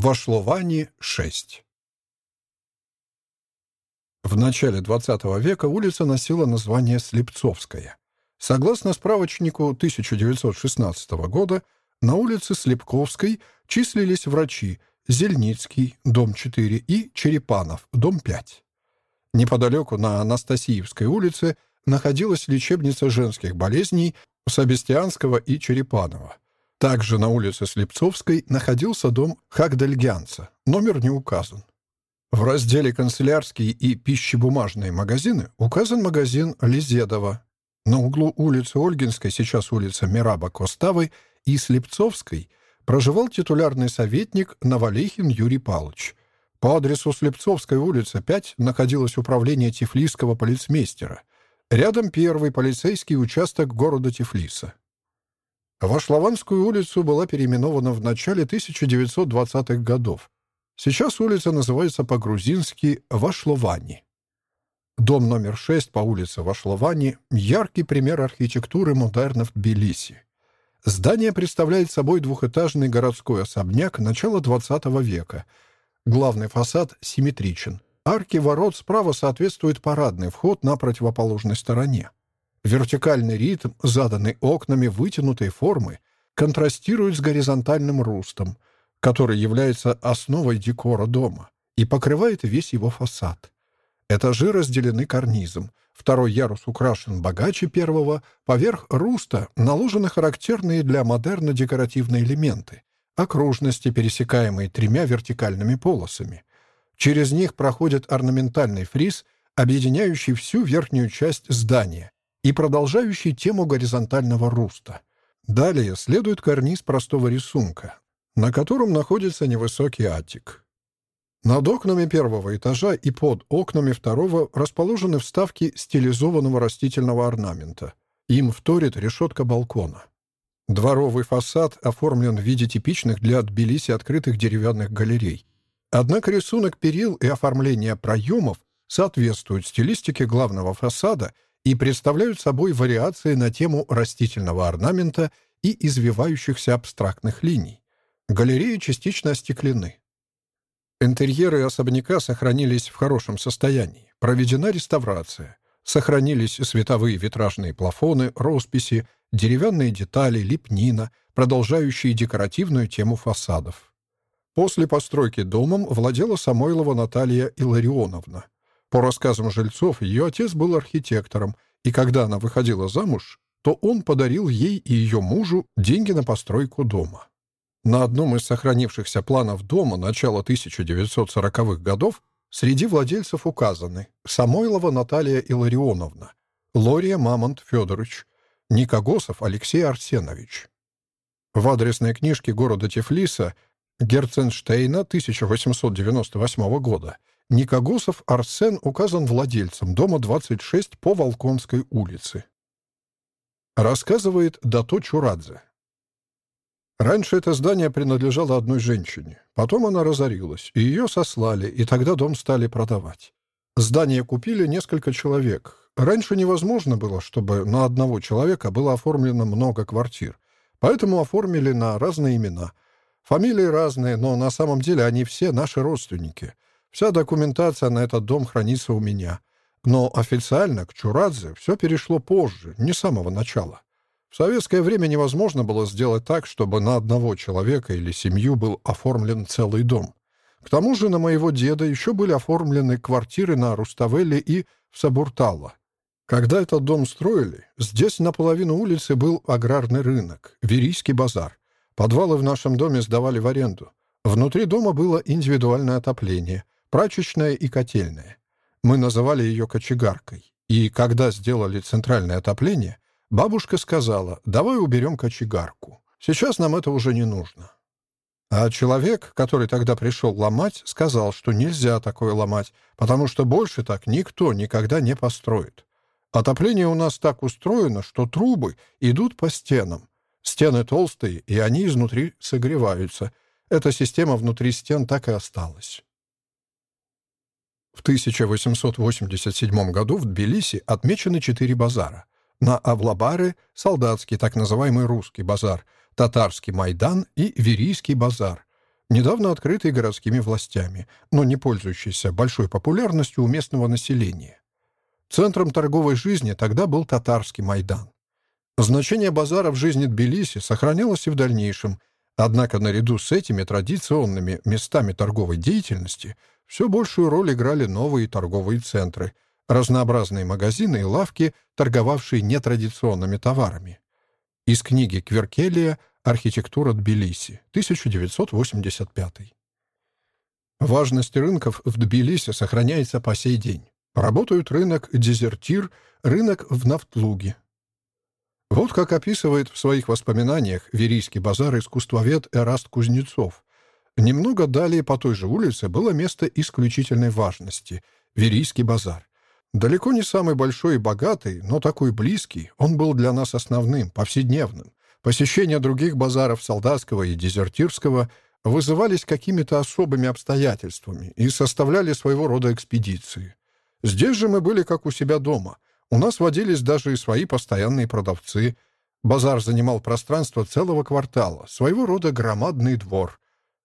В Ашловане 6. В начале XX века улица носила название Слепцовская. Согласно справочнику 1916 года, на улице Слепковской числились врачи Зельницкий, дом 4, и Черепанов, дом 5. Неподалеку на Анастасиевской улице находилась лечебница женских болезней Собестианского и Черепанова. Также на улице Слепцовской находился дом Хагдельгянца, номер не указан. В разделе «Канцелярские и пищебумажные магазины» указан магазин Лизедова. На углу улицы Ольгинской, сейчас улица Мираба Коставой, и Слепцовской проживал титулярный советник Новолихин Юрий Павлович. По адресу Слепцовской улица 5 находилось управление Тифлисского полицмейстера. Рядом первый полицейский участок города Тифлиса. Вашлованскую улицу была переименована в начале 1920-х годов. Сейчас улица называется по-грузински Вашловани. Дом номер 6 по улице Вашловани — яркий пример архитектуры модерна в Тбилиси. Здание представляет собой двухэтажный городской особняк начала XX века. Главный фасад симметричен. Арки ворот справа соответствует парадный вход на противоположной стороне. Вертикальный ритм, заданный окнами вытянутой формы, контрастирует с горизонтальным рустом, который является основой декора дома и покрывает весь его фасад. Этажи разделены карнизом. Второй ярус украшен богаче первого. Поверх руста наложены характерные для модерна декоративные элементы, окружности, пересекаемые тремя вертикальными полосами. Через них проходит орнаментальный фриз, объединяющий всю верхнюю часть здания и продолжающий тему горизонтального руста. Далее следует карниз простого рисунка, на котором находится невысокий атик. Над окнами первого этажа и под окнами второго расположены вставки стилизованного растительного орнамента. Им вторит решетка балкона. Дворовый фасад оформлен в виде типичных для Тбилиси открытых деревянных галерей. Однако рисунок перил и оформление проемов соответствуют стилистике главного фасада и представляют собой вариации на тему растительного орнамента и извивающихся абстрактных линий. Галереи частично остеклены. Интерьеры особняка сохранились в хорошем состоянии. Проведена реставрация. Сохранились световые витражные плафоны, росписи, деревянные детали, лепнина, продолжающие декоративную тему фасадов. После постройки домом владела Самойлова Наталья Илларионовна. По рассказам жильцов, ее отец был архитектором, и когда она выходила замуж, то он подарил ей и ее мужу деньги на постройку дома. На одном из сохранившихся планов дома начала 1940-х годов среди владельцев указаны Самойлова Наталья Илларионовна, Лория Мамонт Федорович, Никогосов Алексей Арсенович. В адресной книжке города Тифлиса Герценштейна 1898 года Никогосов Арсен указан владельцем дома 26 по Волконской улице. Рассказывает Дато Чурадзе. Раньше это здание принадлежало одной женщине. Потом она разорилась, и ее сослали, и тогда дом стали продавать. Здание купили несколько человек. Раньше невозможно было, чтобы на одного человека было оформлено много квартир. Поэтому оформили на разные имена. Фамилии разные, но на самом деле они все наши родственники. Вся документация на этот дом хранится у меня. Но официально к Чурадзе все перешло позже, не с самого начала. В советское время невозможно было сделать так, чтобы на одного человека или семью был оформлен целый дом. К тому же на моего деда еще были оформлены квартиры на Руставелле и в Сабуртало. Когда этот дом строили, здесь наполовину улицы был аграрный рынок, Верийский базар. Подвалы в нашем доме сдавали в аренду. Внутри дома было индивидуальное отопление, прачечное и котельное. Мы называли ее кочегаркой. И когда сделали центральное отопление — Бабушка сказала, давай уберем кочегарку. Сейчас нам это уже не нужно. А человек, который тогда пришел ломать, сказал, что нельзя такое ломать, потому что больше так никто никогда не построит. Отопление у нас так устроено, что трубы идут по стенам. Стены толстые, и они изнутри согреваются. Эта система внутри стен так и осталась. В 1887 году в Тбилиси отмечены четыре базара — на Авлабаре — солдатский, так называемый русский базар, татарский Майдан и Верийский базар. недавно открытый городскими властями, но не пользующийся большой популярностью у местного населения. Центром торговой жизни тогда был татарский Майдан. Значение базара в жизни Тбилиси сохранялось и в дальнейшем, однако наряду с этими традиционными местами торговой деятельности все большую роль играли новые торговые центры, разнообразные магазины и лавки, торговавшие нетрадиционными товарами. Из книги Кверкелия «Архитектура Тбилиси», 1985. Важность рынков в Тбилиси сохраняется по сей день. Работают рынок «Дезертир», рынок в Нафтлуге. Вот как описывает в своих воспоминаниях Верийский базар искусствовед Эраст Кузнецов. Немного далее по той же улице было место исключительной важности — Верийский базар. Далеко не самый большой и богатый, но такой близкий, он был для нас основным, повседневным. Посещение других базаров солдатского и дезертирского вызывались какими-то особыми обстоятельствами и составляли своего рода экспедиции. Здесь же мы были как у себя дома. У нас водились даже и свои постоянные продавцы. Базар занимал пространство целого квартала, своего рода громадный двор.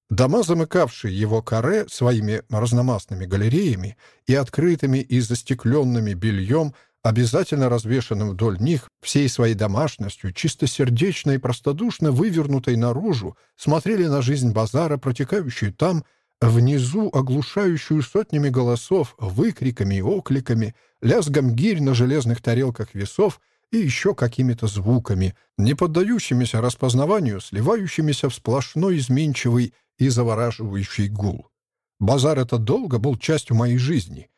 Дома, замыкавшие его каре своими разномастными галереями и открытыми и застекленными бельем, обязательно развешанным вдоль них, всей своей домашностью, чистосердечно и простодушно вывернутой наружу, смотрели на жизнь базара, протекающую там, внизу оглушающую сотнями голосов, выкриками и окликами, лязгом гирь на железных тарелках весов и еще какими-то звуками, не поддающимися распознаванию, сливающимися в сплошной изменчивый и завораживающий гул. Базар этот долго был частью моей жизни.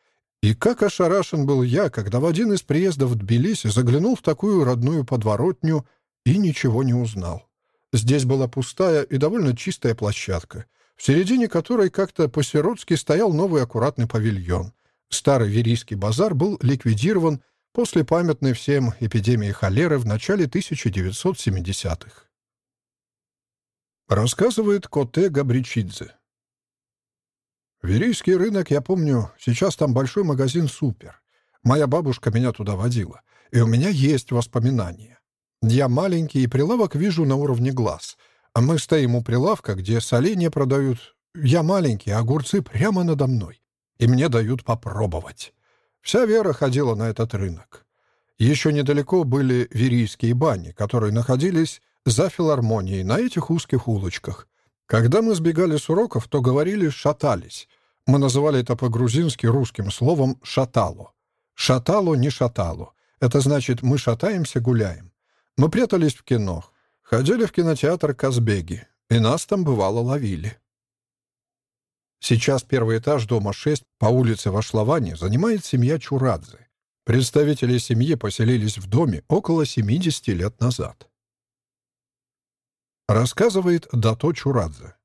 И как ошарашен был я, когда в один из приездов в Тбилиси заглянул в такую родную подворотню и ничего не узнал. Здесь была пустая и довольно чистая площадка — в середине которой как-то по-сиротски стоял новый аккуратный павильон. Старый Верийский базар был ликвидирован после памятной всем эпидемии холеры в начале 1970-х. Рассказывает Коте Габричидзе. Верийский рынок, я помню, сейчас там большой магазин «Супер». Моя бабушка меня туда водила, и у меня есть воспоминания. Я маленький, и прилавок вижу на уровне глаз — мы стоим у прилавка, где соленья продают. Я маленький, а огурцы прямо надо мной. И мне дают попробовать. Вся Вера ходила на этот рынок. Еще недалеко были верийские бани, которые находились за филармонией на этих узких улочках. Когда мы сбегали с уроков, то говорили «шатались». Мы называли это по-грузински русским словом «шатало». «Шатало» не «шатало». Это значит «мы шатаемся, гуляем». Мы прятались в кино, Ходили в кинотеатр Казбеги, и нас там бывало ловили. Сейчас первый этаж дома 6 по улице Вашловани занимает семья Чурадзе. Представители семьи поселились в доме около 70 лет назад. Рассказывает Дато Чурадзе.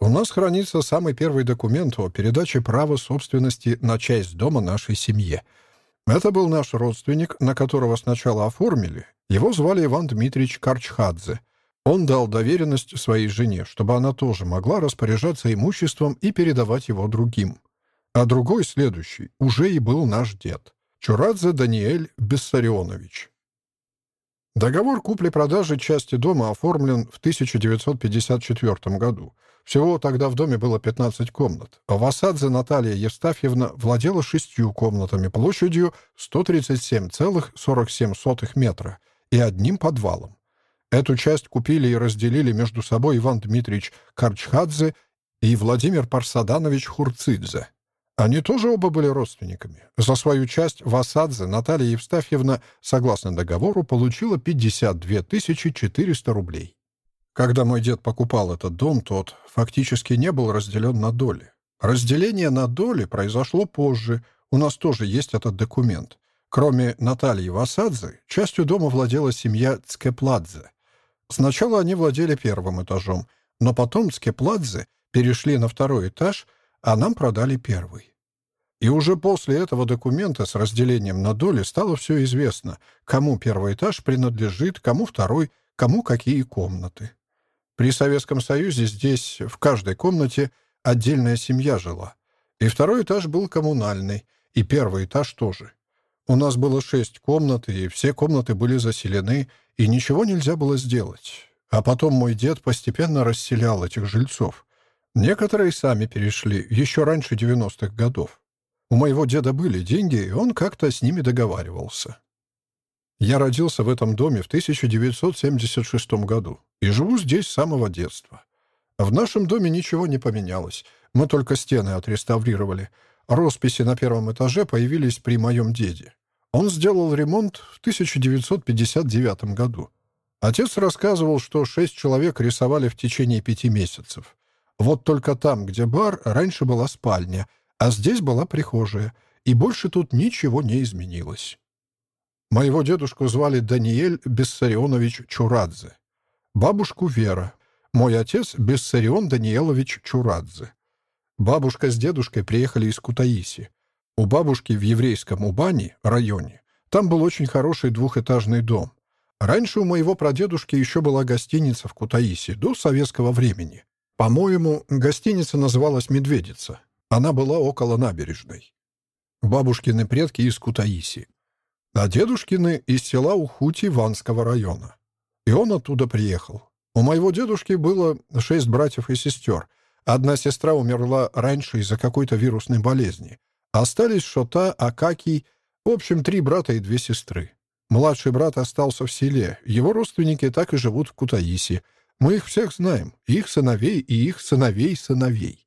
У нас хранится самый первый документ о передаче права собственности на часть дома нашей семье. Это был наш родственник, на которого сначала оформили, его звали Иван Дмитриевич Карчхадзе. Он дал доверенность своей жене, чтобы она тоже могла распоряжаться имуществом и передавать его другим. А другой, следующий, уже и был наш дед. Чурадзе Даниэль Бессарионович. Договор купли-продажи части дома оформлен в 1954 году. Всего тогда в доме было 15 комнат. Васадзе Наталья Евстафьевна владела шестью комнатами площадью 137,47 метра и одним подвалом. Эту часть купили и разделили между собой Иван Дмитриевич Карчхадзе и Владимир Парсаданович Хурцидзе. Они тоже оба были родственниками. За свою часть Васадзе Наталья Евстафьевна, согласно договору, получила 52 400 рублей. Когда мой дед покупал этот дом, тот фактически не был разделен на доли. Разделение на доли произошло позже, у нас тоже есть этот документ. Кроме Натальи Васадзе, частью дома владела семья Цкепладзе. Сначала они владели первым этажом, но потом Цкепладзе перешли на второй этаж, а нам продали первый. И уже после этого документа с разделением на доли стало все известно, кому первый этаж принадлежит, кому второй, кому какие комнаты. При Советском Союзе здесь в каждой комнате отдельная семья жила. И второй этаж был коммунальный, и первый этаж тоже. У нас было шесть комнат, и все комнаты были заселены, и ничего нельзя было сделать. А потом мой дед постепенно расселял этих жильцов. Некоторые сами перешли еще раньше 90-х годов. У моего деда были деньги, и он как-то с ними договаривался. Я родился в этом доме в 1976 году и живу здесь с самого детства. В нашем доме ничего не поменялось. Мы только стены отреставрировали. Росписи на первом этаже появились при моем деде. Он сделал ремонт в 1959 году. Отец рассказывал, что шесть человек рисовали в течение пяти месяцев. Вот только там, где бар, раньше была спальня, а здесь была прихожая, и больше тут ничего не изменилось. Моего дедушку звали Даниэль Бессарионович Чурадзе. Бабушку Вера. Мой отец Бессарион Даниэлович Чурадзе. Бабушка с дедушкой приехали из Кутаиси. У бабушки в еврейском Убане, районе, там был очень хороший двухэтажный дом. Раньше у моего прадедушки еще была гостиница в Кутаиси, до советского времени. По-моему, гостиница называлась «Медведица». Она была около набережной. Бабушкины предки из Кутаиси. А дедушкины из села Ухути Ванского района. И он оттуда приехал. У моего дедушки было шесть братьев и сестер. Одна сестра умерла раньше из-за какой-то вирусной болезни. Остались Шота, Акакий, в общем, три брата и две сестры. Младший брат остался в селе, его родственники так и живут в Кутаиси. Мы их всех знаем, их сыновей и их сыновей сыновей.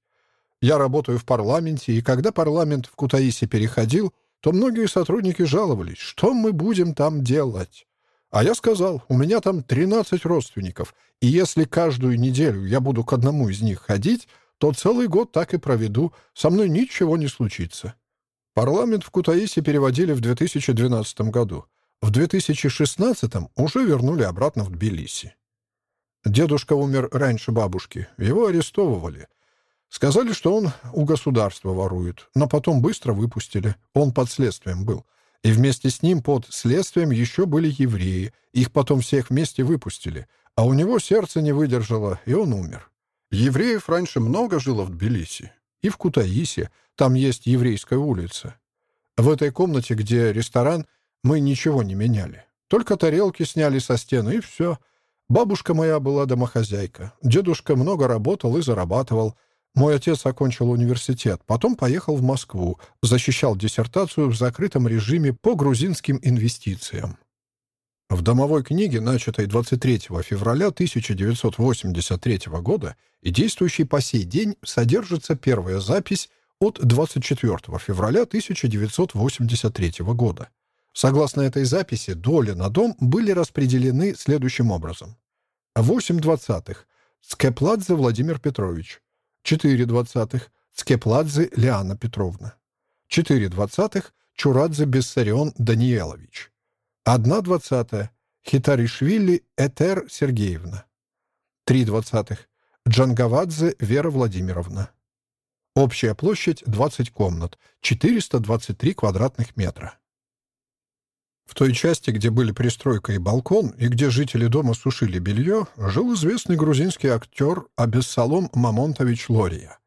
Я работаю в парламенте, и когда парламент в Кутаиси переходил, то многие сотрудники жаловались, что мы будем там делать. А я сказал, у меня там 13 родственников, и если каждую неделю я буду к одному из них ходить, то целый год так и проведу, со мной ничего не случится. Парламент в Кутаиси переводили в 2012 году. В 2016 уже вернули обратно в Тбилиси. Дедушка умер раньше бабушки. Его арестовывали. Сказали, что он у государства ворует, но потом быстро выпустили. Он под следствием был. И вместе с ним под следствием еще были евреи. Их потом всех вместе выпустили. А у него сердце не выдержало, и он умер. Евреев раньше много жило в Тбилиси. И в Кутаисе. Там есть еврейская улица. В этой комнате, где ресторан, мы ничего не меняли. Только тарелки сняли со стены, и все. Бабушка моя была домохозяйка. Дедушка много работал и зарабатывал. Мой отец окончил университет, потом поехал в Москву, защищал диссертацию в закрытом режиме по грузинским инвестициям. В домовой книге, начатой 23 февраля 1983 года и действующей по сей день, содержится первая запись от 24 февраля 1983 года. Согласно этой записи, доли на дом были распределены следующим образом. 8 двадцатых – Скепладзе Владимир Петрович. 4 двадцатых – Скепладзе Лиана Петровна. 4 двадцатых – Чурадзе Бессарион Даниелович. 1 двадцатая – Хитаришвили Этер Сергеевна. 3 двадцатых – Джангавадзе Вера Владимировна. Общая площадь – 20 комнат, 423 квадратных метра. В той части, где были пристройка и балкон, и где жители дома сушили белье, жил известный грузинский актер Абессалом Мамонтович Лория.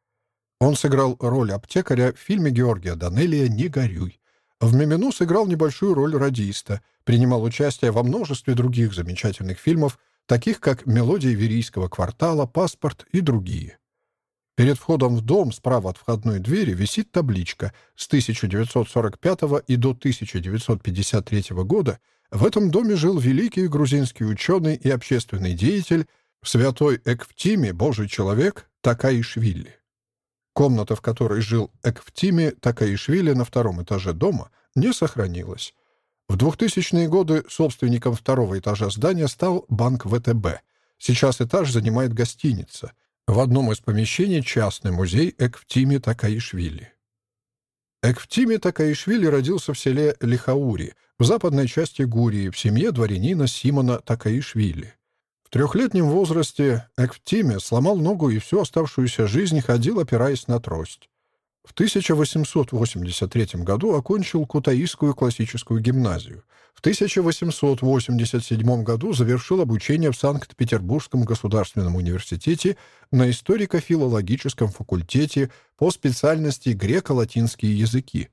Он сыграл роль аптекаря в фильме Георгия Данелия «Не горюй». В «Мимину» сыграл небольшую роль радиста, принимал участие во множестве других замечательных фильмов, таких как «Мелодия Верийского квартала», «Паспорт» и другие. Перед входом в дом справа от входной двери висит табличка с 1945 и до 1953 года в этом доме жил великий грузинский ученый и общественный деятель святой Эквтими, Божий человек, Такаишвили. Комната, в которой жил Эквтими Такаишвили на втором этаже дома, не сохранилась. В 2000-е годы собственником второго этажа здания стал банк ВТБ. Сейчас этаж занимает гостиница — в одном из помещений частный музей Эквтими Такаишвили. Эквтими Такаишвили родился в селе Лихаури, в западной части Гурии, в семье дворянина Симона Такаишвили. В трехлетнем возрасте Эквтими сломал ногу и всю оставшуюся жизнь ходил, опираясь на трость. В 1883 году окончил Кутаисскую классическую гимназию. В 1887 году завершил обучение в Санкт-Петербургском государственном университете на историко-филологическом факультете по специальности греко-латинские языки.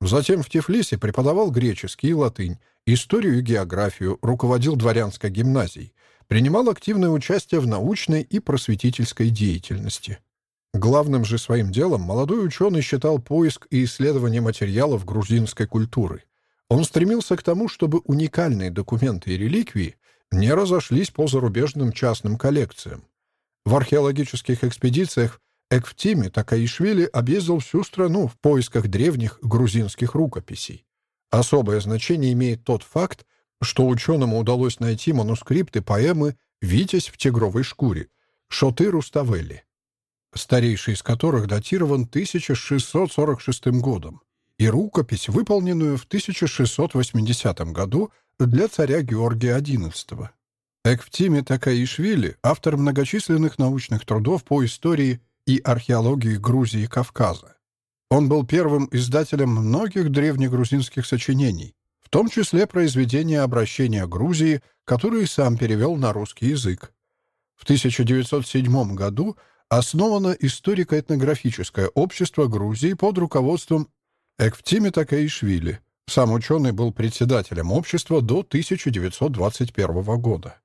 Затем в Тифлисе преподавал греческий и латынь, историю и географию, руководил дворянской гимназией. принимал активное участие в научной и просветительской деятельности. Главным же своим делом молодой ученый считал поиск и исследование материалов грузинской культуры. Он стремился к тому, чтобы уникальные документы и реликвии не разошлись по зарубежным частным коллекциям. В археологических экспедициях Эквтими Такаишвили объездил всю страну в поисках древних грузинских рукописей. Особое значение имеет тот факт, что ученому удалось найти манускрипты поэмы «Витязь в тигровой шкуре» Шоты Руставели, старейший из которых датирован 1646 годом, и рукопись, выполненную в 1680 году для царя Георгия XI. Эквтиме Такаишвили — автор многочисленных научных трудов по истории и археологии Грузии и Кавказа. Он был первым издателем многих древнегрузинских сочинений, в том числе произведения обращения Грузии, которые сам перевел на русский язык. В 1907 году основано историко-этнографическое общество Грузии под руководством Эквтиме Такаишвили. Сам ученый был председателем общества до 1921 года.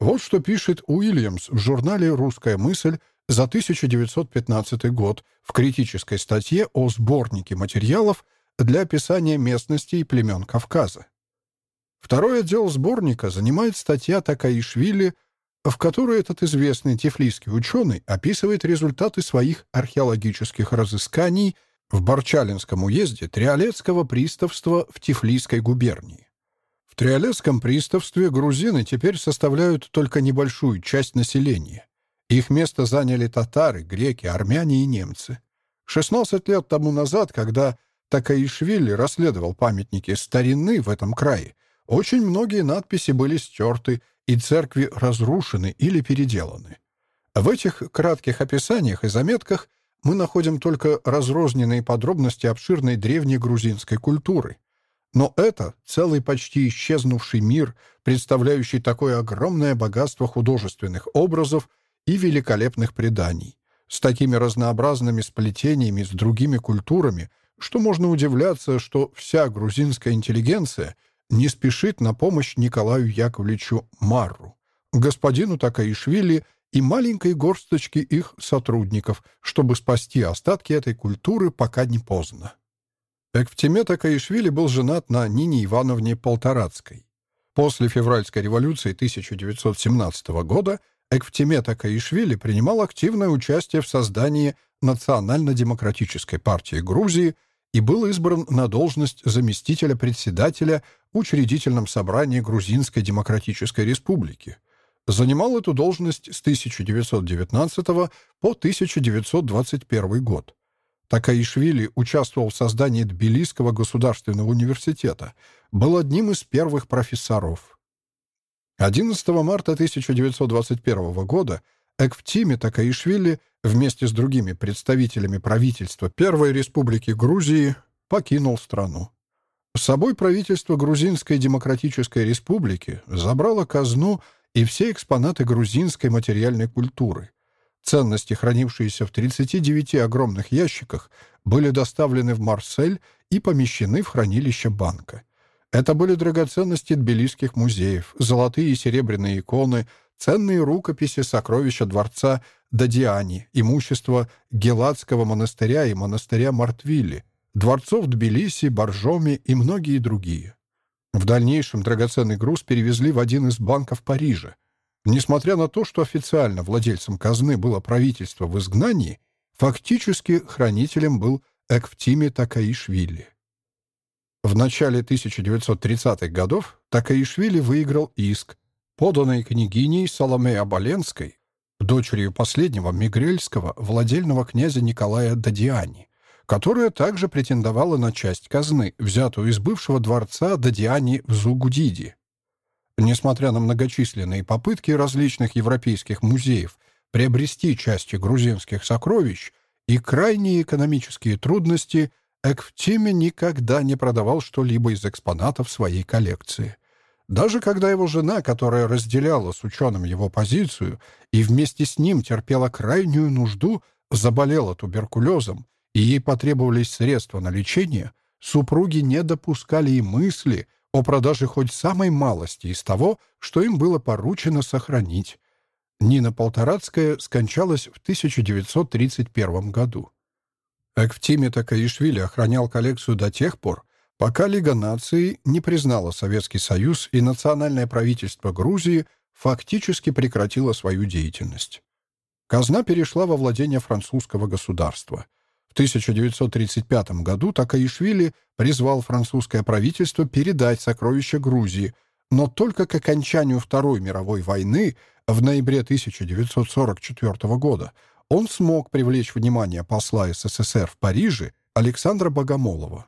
Вот что пишет Уильямс в журнале «Русская мысль» за 1915 год в критической статье о сборнике материалов для описания местности и племен Кавказа. Второй отдел сборника занимает статья Такаишвили, в которой этот известный тифлисский ученый описывает результаты своих археологических разысканий в Барчалинском уезде Триолетского приставства в Тифлисской губернии. В Триолетском приставстве грузины теперь составляют только небольшую часть населения. Их место заняли татары, греки, армяне и немцы. 16 лет тому назад, когда Такаишвили расследовал памятники старины в этом крае, очень многие надписи были стерты и церкви разрушены или переделаны. В этих кратких описаниях и заметках мы находим только разрозненные подробности обширной древней грузинской культуры. Но это целый почти исчезнувший мир, представляющий такое огромное богатство художественных образов и великолепных преданий, с такими разнообразными сплетениями с другими культурами, что можно удивляться, что вся грузинская интеллигенция не спешит на помощь Николаю Яковлевичу Марру, господину Такаишвили и маленькой горсточке их сотрудников, чтобы спасти остатки этой культуры, пока не поздно. Эквтиме Такаишвили был женат на Нине Ивановне Полторацкой. После февральской революции 1917 года Эквтиме Такаишвили принимал активное участие в создании Национально-демократической партии Грузии – и был избран на должность заместителя председателя в учредительном собрании Грузинской Демократической Республики. Занимал эту должность с 1919 по 1921 год. Такаишвили участвовал в создании Тбилисского государственного университета, был одним из первых профессоров. 11 марта 1921 года Эквтиме Такаишвили вместе с другими представителями правительства Первой Республики Грузии покинул страну. С собой правительство Грузинской Демократической Республики забрало казну и все экспонаты грузинской материальной культуры. Ценности, хранившиеся в 39 огромных ящиках, были доставлены в Марсель и помещены в хранилище банка. Это были драгоценности тбилисских музеев, золотые и серебряные иконы, ценные рукописи сокровища дворца Дадиани, имущество Геладского монастыря и монастыря Мартвилли, дворцов Тбилиси, Боржоми и многие другие. В дальнейшем драгоценный груз перевезли в один из банков Парижа. Несмотря на то, что официально владельцем казны было правительство в изгнании, фактически хранителем был Эквтими Такаишвили. В начале 1930-х годов Такаишвили выиграл иск, поданной княгиней Соломея Оболенской дочерью последнего Мигрельского владельного князя Николая Дадиани, которая также претендовала на часть казны, взятую из бывшего дворца Дадиани в Зугудиди. Несмотря на многочисленные попытки различных европейских музеев приобрести части грузинских сокровищ и крайние экономические трудности, Эквтиме никогда не продавал что-либо из экспонатов своей коллекции – даже когда его жена, которая разделяла с ученым его позицию и вместе с ним терпела крайнюю нужду, заболела туберкулезом, и ей потребовались средства на лечение, супруги не допускали и мысли о продаже хоть самой малости из того, что им было поручено сохранить. Нина Полторацкая скончалась в 1931 году. Эквтиме Такаишвили охранял коллекцию до тех пор, пока Лига наций не признала Советский Союз и национальное правительство Грузии фактически прекратило свою деятельность. Казна перешла во владение французского государства. В 1935 году Такаишвили призвал французское правительство передать сокровища Грузии, но только к окончанию Второй мировой войны в ноябре 1944 года он смог привлечь внимание посла СССР в Париже Александра Богомолова.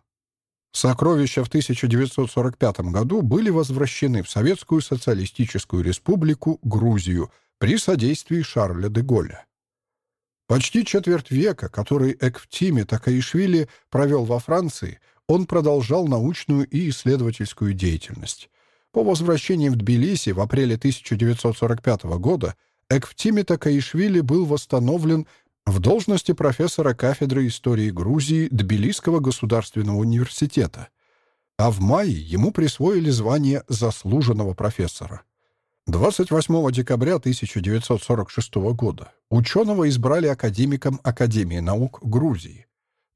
Сокровища в 1945 году были возвращены в Советскую Социалистическую Республику Грузию при содействии Шарля де Голля. Почти четверть века, который Эквтиме Такаишвили провел во Франции, он продолжал научную и исследовательскую деятельность. По возвращении в Тбилиси в апреле 1945 года Эквтиме Такаишвили был восстановлен в должности профессора кафедры истории Грузии Тбилисского государственного университета, а в мае ему присвоили звание заслуженного профессора. 28 декабря 1946 года ученого избрали академиком Академии наук Грузии.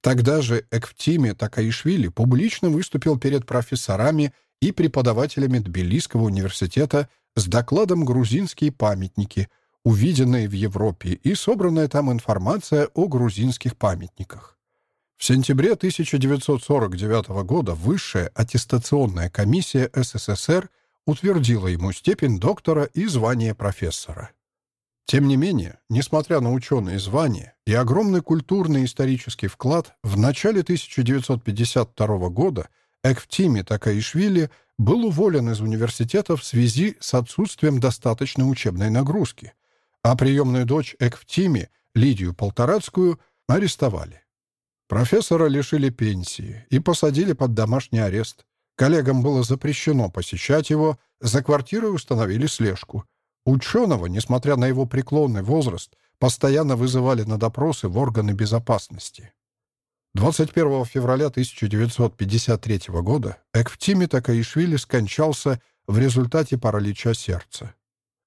Тогда же Эквтиме Такаишвили публично выступил перед профессорами и преподавателями Тбилисского университета с докладом «Грузинские памятники», увиденные в Европе, и собранная там информация о грузинских памятниках. В сентябре 1949 года Высшая аттестационная комиссия СССР утвердила ему степень доктора и звание профессора. Тем не менее, несмотря на ученые звания и огромный культурный и исторический вклад, в начале 1952 года Эквтими Такаишвили был уволен из университета в связи с отсутствием достаточной учебной нагрузки, а приемную дочь Эквтими, Лидию Полторацкую, арестовали. Профессора лишили пенсии и посадили под домашний арест. Коллегам было запрещено посещать его, за квартирой установили слежку. Ученого, несмотря на его преклонный возраст, постоянно вызывали на допросы в органы безопасности. 21 февраля 1953 года Эквтими Такаишвили скончался в результате паралича сердца.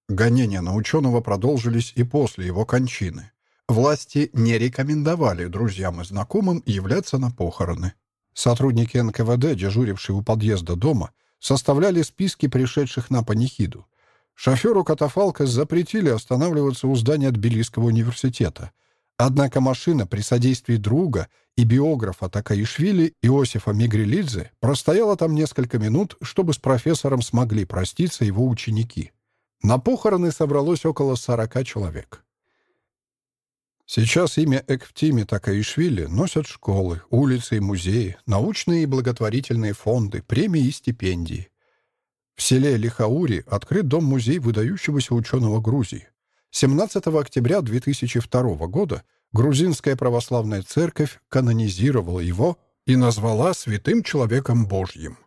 Гонения на ученого продолжились и после его кончины. Власти не рекомендовали друзьям и знакомым являться на похороны. Сотрудники НКВД, дежурившие у подъезда дома, составляли списки пришедших на панихиду. Шоферу катафалка запретили останавливаться у здания Тбилисского университета — Однако машина при содействии друга и биографа Такаишвили Иосифа Мигрелидзе простояла там несколько минут, чтобы с профессором смогли проститься его ученики. На похороны собралось около 40 человек. Сейчас имя Эквтими Такаишвили носят школы, улицы и музеи, научные и благотворительные фонды, премии и стипендии. В селе Лихаури открыт дом-музей выдающегося ученого Грузии. 17 октября 2002 года Грузинская православная церковь канонизировала его и назвала святым человеком Божьим.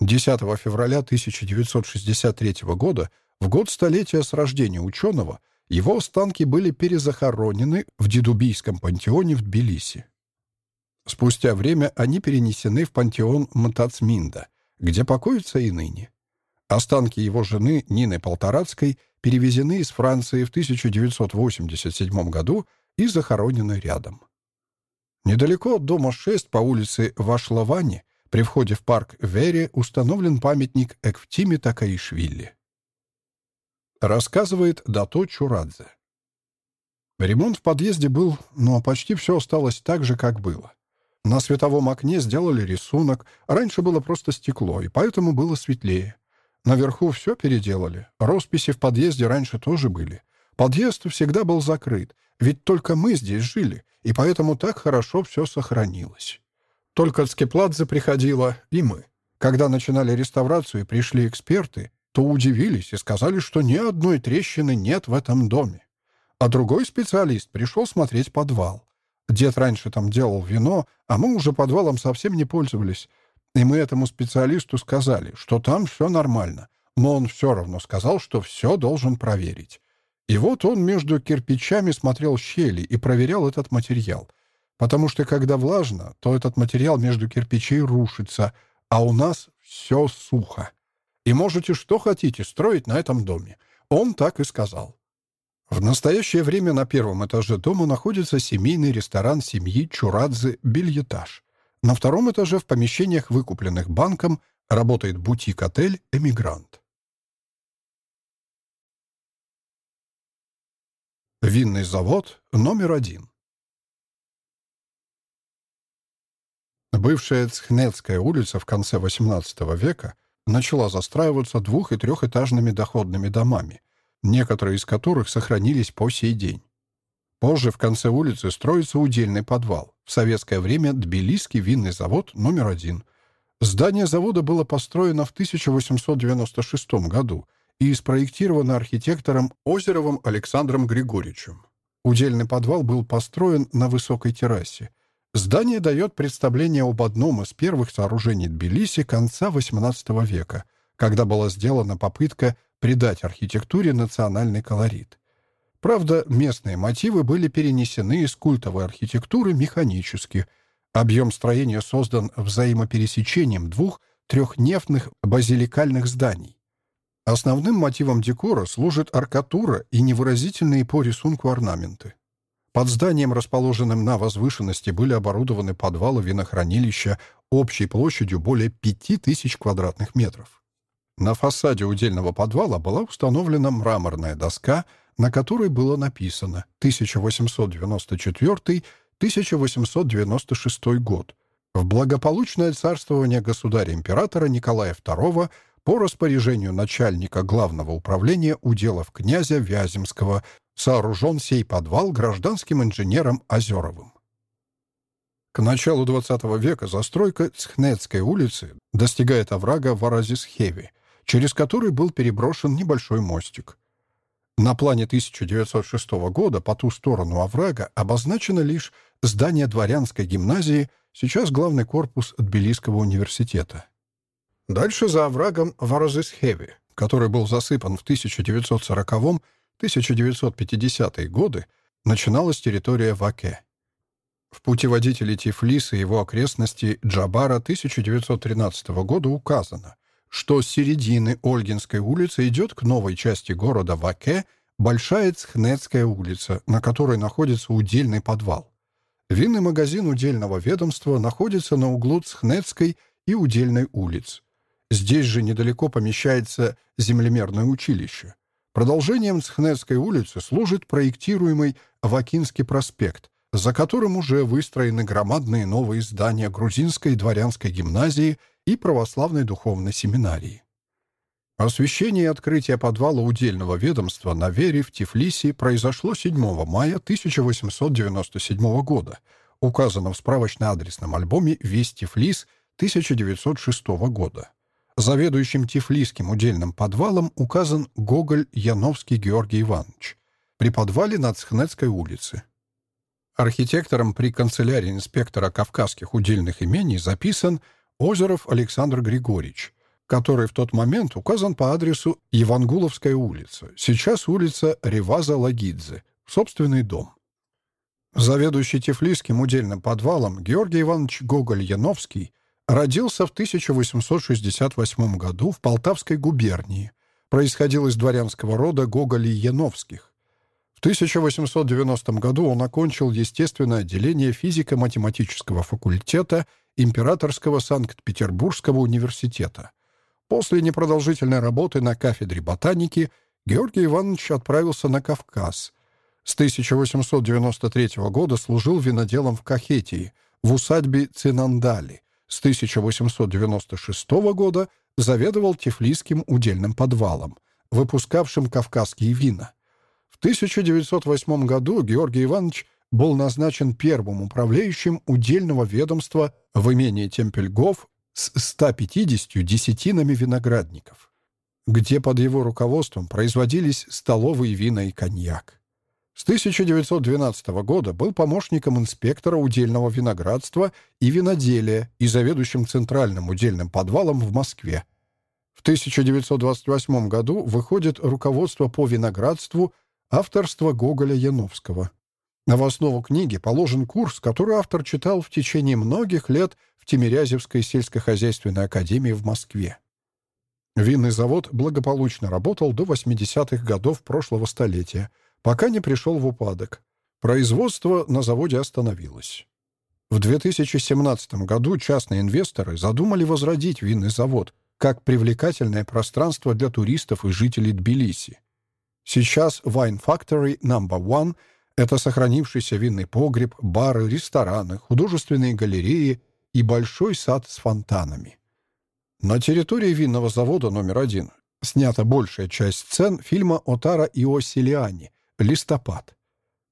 10 февраля 1963 года, в год столетия с рождения ученого, его останки были перезахоронены в Дедубийском пантеоне в Тбилиси. Спустя время они перенесены в пантеон Мтацминда, где покоятся и ныне. Останки его жены Нины Полторацкой перевезены из Франции в 1987 году и захоронены рядом. Недалеко от дома 6 по улице Вашлавани при входе в парк Вере установлен памятник Эквтиме Такаишвили. Рассказывает Дато Чурадзе. Ремонт в подъезде был, но почти все осталось так же, как было. На световом окне сделали рисунок, раньше было просто стекло, и поэтому было светлее. Наверху все переделали. Росписи в подъезде раньше тоже были. Подъезд всегда был закрыт, ведь только мы здесь жили, и поэтому так хорошо все сохранилось. Только Цкепладзе приходила, и мы. Когда начинали реставрацию и пришли эксперты, то удивились и сказали, что ни одной трещины нет в этом доме. А другой специалист пришел смотреть подвал. Дед раньше там делал вино, а мы уже подвалом совсем не пользовались. И мы этому специалисту сказали, что там все нормально, но он все равно сказал, что все должен проверить. И вот он между кирпичами смотрел щели и проверял этот материал. Потому что когда влажно, то этот материал между кирпичей рушится, а у нас все сухо. И можете что хотите строить на этом доме. Он так и сказал. В настоящее время на первом этаже дома находится семейный ресторан семьи Чурадзе «Бельетаж». На втором этаже в помещениях, выкупленных банком, работает бутик-отель «Эмигрант». Винный завод номер один. Бывшая Цхнецкая улица в конце XVIII века начала застраиваться двух- и трехэтажными доходными домами, некоторые из которых сохранились по сей день. Позже в конце улицы строится удельный подвал. В советское время Тбилисский винный завод номер один. Здание завода было построено в 1896 году и спроектировано архитектором Озеровым Александром Григорьевичем. Удельный подвал был построен на высокой террасе. Здание дает представление об одном из первых сооружений Тбилиси конца XVIII века, когда была сделана попытка придать архитектуре национальный колорит. Правда, местные мотивы были перенесены из культовой архитектуры механически. Объем строения создан взаимопересечением двух трехнефтных базиликальных зданий. Основным мотивом декора служит аркатура и невыразительные по рисунку орнаменты. Под зданием, расположенным на возвышенности, были оборудованы подвалы винохранилища общей площадью более 5000 квадратных метров. На фасаде удельного подвала была установлена мраморная доска, на которой было написано 1894-1896 год. В благополучное царствование государя-императора Николая II по распоряжению начальника главного управления уделов князя Вяземского сооружен сей подвал гражданским инженером Озеровым. К началу XX века застройка Цхнецкой улицы достигает оврага Варазисхеви, через который был переброшен небольшой мостик. На плане 1906 года по ту сторону оврага обозначено лишь здание дворянской гимназии, сейчас главный корпус Тбилисского университета. Дальше за оврагом Варазисхеви, который был засыпан в 1940-1950-е годы, начиналась территория Ваке. В путеводителе Тифлиса и его окрестностей Джабара 1913 года указано, что с середины Ольгинской улицы идет к новой части города Ваке Большая Цхнецкая улица, на которой находится удельный подвал. Винный магазин удельного ведомства находится на углу Цхнецкой и Удельной улиц. Здесь же недалеко помещается землемерное училище. Продолжением Цхнецкой улицы служит проектируемый Вакинский проспект, за которым уже выстроены громадные новые здания грузинской дворянской гимназии и православной духовной семинарии. Освящение и открытие подвала удельного ведомства на Вере в Тифлисе произошло 7 мая 1897 года, указано в справочно-адресном альбоме «Весь Тифлис» 1906 года. Заведующим Тифлисским удельным подвалом указан Гоголь Яновский Георгий Иванович при подвале на Цхнецкой улице. Архитектором при канцелярии инспектора Кавказских удельных имений записан Озеров Александр Григорьевич, который в тот момент указан по адресу Евангуловская улица, сейчас улица Реваза Лагидзе, собственный дом. Заведующий Тифлисским удельным подвалом Георгий Иванович Гоголь-Яновский Родился в 1868 году в Полтавской губернии. Происходил из дворянского рода Гоголей-Яновских. В 1890 году он окончил естественное отделение физико-математического факультета Императорского Санкт-Петербургского университета. После непродолжительной работы на кафедре ботаники Георгий Иванович отправился на Кавказ. С 1893 года служил виноделом в Кахетии, в усадьбе Цинандали, с 1896 года заведовал Тифлисским удельным подвалом, выпускавшим кавказские вина. В 1908 году Георгий Иванович был назначен первым управляющим удельного ведомства в имении Темпельгов с 150 десятинами виноградников, где под его руководством производились столовые вина и коньяк. С 1912 года был помощником инспектора удельного виноградства и виноделия и заведующим центральным удельным подвалом в Москве. В 1928 году выходит руководство по виноградству авторства Гоголя Яновского. А в основу книги положен курс, который автор читал в течение многих лет в Тимирязевской сельскохозяйственной академии в Москве. Винный завод благополучно работал до 80-х годов прошлого столетия, пока не пришел в упадок. Производство на заводе остановилось. В 2017 году частные инвесторы задумали возродить винный завод как привлекательное пространство для туристов и жителей Тбилиси. Сейчас Wine Factory No. 1 — это сохранившийся винный погреб, бары, рестораны, художественные галереи и большой сад с фонтанами. На территории винного завода номер один снята большая часть сцен фильма Отара Иосилиани «Листопад».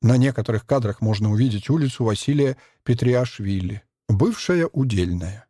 На некоторых кадрах можно увидеть улицу Василия Петриашвили, бывшая Удельная.